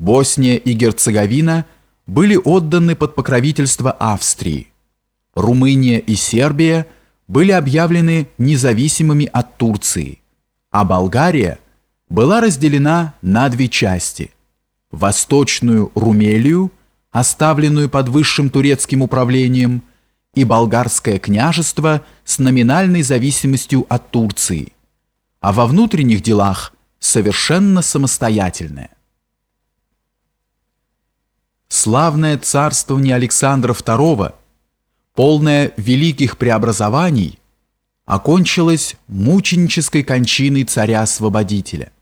Босния и Герцеговина были отданы под покровительство Австрии. Румыния и Сербия были объявлены независимыми от Турции, а Болгария была разделена на две части – Восточную Румелию, оставленную под высшим турецким управлением, и Болгарское княжество с номинальной зависимостью от Турции, а во внутренних делах совершенно самостоятельное. Славное царствование Александра II, полное великих преобразований, окончилось мученической кончиной царя-освободителя.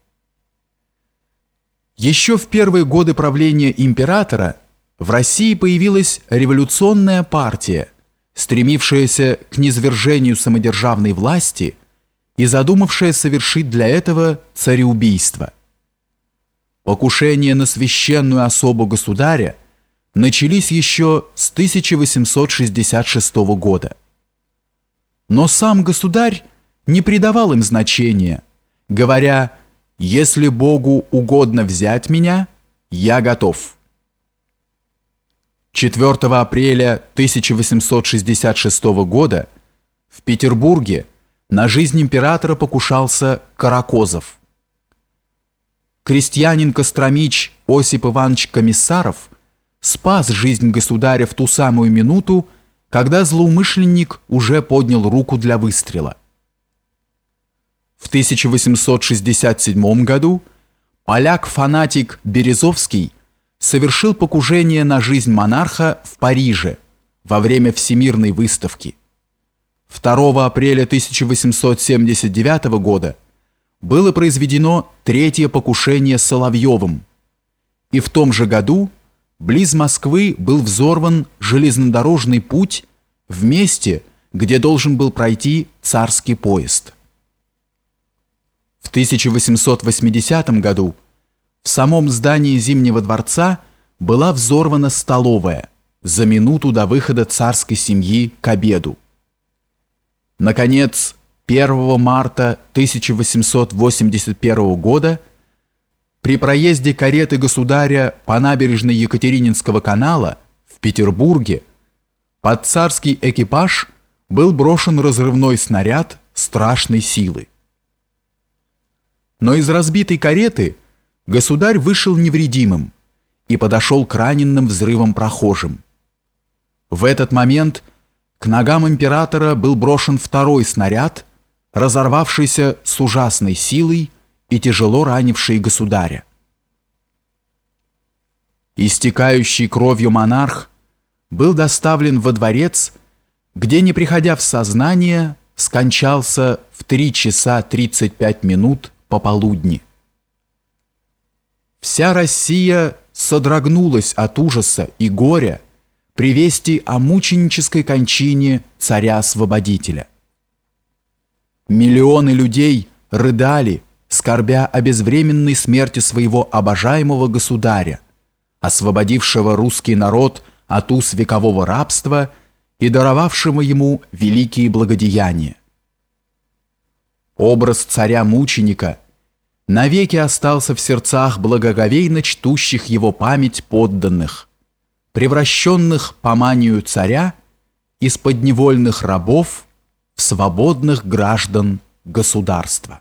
Еще в первые годы правления императора в России появилась революционная партия, стремившаяся к низвержению самодержавной власти и задумавшая совершить для этого цареубийство. Покушения на священную особу государя начались еще с 1866 года. Но сам государь не придавал им значения, говоря «Если Богу угодно взять меня, я готов». 4 апреля 1866 года в Петербурге на жизнь императора покушался Каракозов крестьянин Костромич Осип Иванович Комиссаров спас жизнь государя в ту самую минуту, когда злоумышленник уже поднял руку для выстрела. В 1867 году поляк-фанатик Березовский совершил покушение на жизнь монарха в Париже во время Всемирной выставки. 2 апреля 1879 года было произведено третье покушение Соловьевым, и в том же году близ Москвы был взорван железнодорожный путь в месте, где должен был пройти царский поезд. В 1880 году в самом здании Зимнего дворца была взорвана столовая за минуту до выхода царской семьи к обеду. Наконец, 1 марта 1881 года при проезде кареты государя по набережной Екатерининского канала в Петербурге под царский экипаж был брошен разрывной снаряд страшной силы. Но из разбитой кареты государь вышел невредимым и подошел к раненым взрывом прохожим. В этот момент к ногам императора был брошен второй снаряд – разорвавшийся с ужасной силой и тяжело ранивший государя. Истекающий кровью монарх был доставлен во дворец, где, не приходя в сознание, скончался в 3 часа 35 минут пополудни. Вся Россия содрогнулась от ужаса и горя при вести о мученической кончине царя-освободителя. Миллионы людей рыдали, скорбя о безвременной смерти своего обожаемого государя, освободившего русский народ от уз векового рабства и даровавшего ему великие благодеяния. Образ царя-мученика навеки остался в сердцах благоговейно чтущих его память подданных, превращенных по манию царя из подневольных рабов свободных граждан государства.